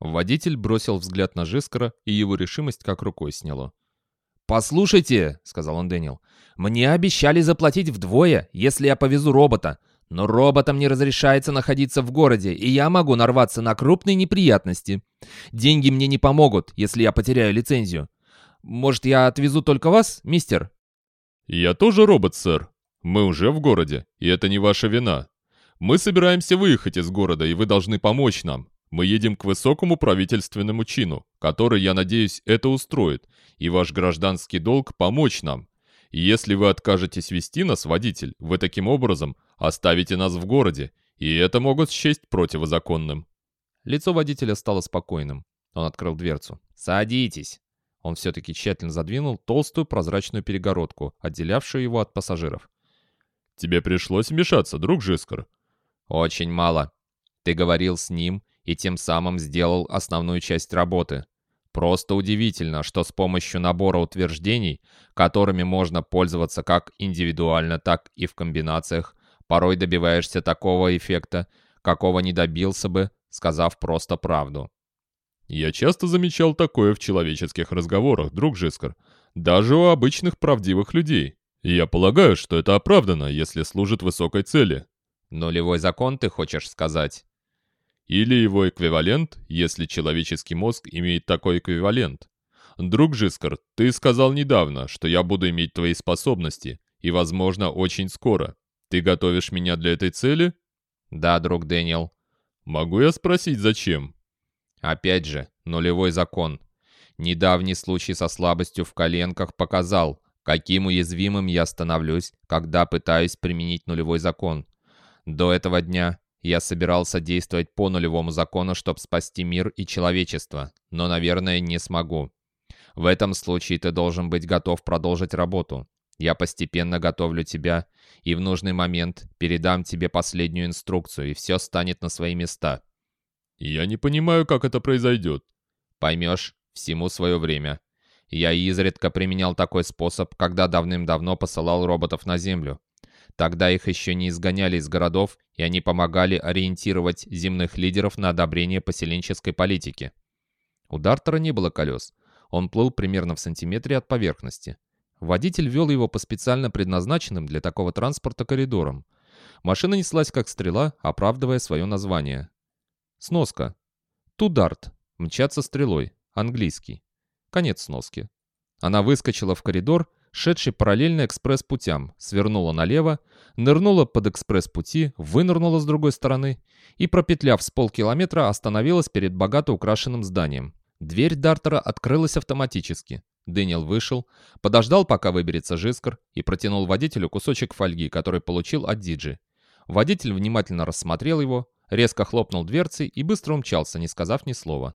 Водитель бросил взгляд на Жискара, и его решимость как рукой сняло. «Послушайте», — сказал он Дэниел, — «мне обещали заплатить вдвое, если я повезу робота. Но роботам не разрешается находиться в городе, и я могу нарваться на крупные неприятности. Деньги мне не помогут, если я потеряю лицензию. Может, я отвезу только вас, мистер?» «Я тоже робот, сэр. Мы уже в городе, и это не ваша вина. Мы собираемся выехать из города, и вы должны помочь нам. Мы едем к высокому правительственному чину, который, я надеюсь, это устроит, и ваш гражданский долг – помочь нам. И если вы откажетесь вести нас, водитель, вы таким образом оставите нас в городе, и это могут счесть противозаконным». Лицо водителя стало спокойным. Он открыл дверцу. «Садитесь!» Он все-таки тщательно задвинул толстую прозрачную перегородку, отделявшую его от пассажиров. «Тебе пришлось вмешаться, друг Жискар?» «Очень мало. Ты говорил с ним и тем самым сделал основную часть работы. Просто удивительно, что с помощью набора утверждений, которыми можно пользоваться как индивидуально, так и в комбинациях, порой добиваешься такого эффекта, какого не добился бы, сказав просто правду. Я часто замечал такое в человеческих разговорах, друг Жискар, даже у обычных правдивых людей. И я полагаю, что это оправдано, если служит высокой цели. Нулевой закон, ты хочешь сказать? Или его эквивалент, если человеческий мозг имеет такой эквивалент. Друг Жискар, ты сказал недавно, что я буду иметь твои способности, и, возможно, очень скоро. Ты готовишь меня для этой цели? Да, друг Дэниел. Могу я спросить, зачем? Опять же, нулевой закон. Недавний случай со слабостью в коленках показал, каким уязвимым я становлюсь, когда пытаюсь применить нулевой закон. До этого дня я собирался действовать по нулевому закону, чтобы спасти мир и человечество, но, наверное, не смогу. В этом случае ты должен быть готов продолжить работу. Я постепенно готовлю тебя, и в нужный момент передам тебе последнюю инструкцию, и все станет на свои места. «Я не понимаю, как это произойдет». «Поймешь, всему свое время. Я изредка применял такой способ, когда давным-давно посылал роботов на Землю. Тогда их еще не изгоняли из городов, и они помогали ориентировать земных лидеров на одобрение поселенческой политики. У Дартера не было колес. Он плыл примерно в сантиметре от поверхности. Водитель вел его по специально предназначенным для такого транспорта коридорам. Машина неслась как стрела, оправдывая свое название. Сноска. Тударт. Мчаться стрелой. Английский. Конец сноски. Она выскочила в коридор, шедший параллельно экспресс-путям, свернула налево, нырнула под экспресс-пути, вынырнула с другой стороны и, пропетляв с полкилометра, остановилась перед богато украшенным зданием. Дверь Дартера открылась автоматически. Дэниел вышел, подождал, пока выберется Жискар, и протянул водителю кусочек фольги, который получил от Диджи. Водитель внимательно рассмотрел его, резко хлопнул дверцей и быстро умчался, не сказав ни слова.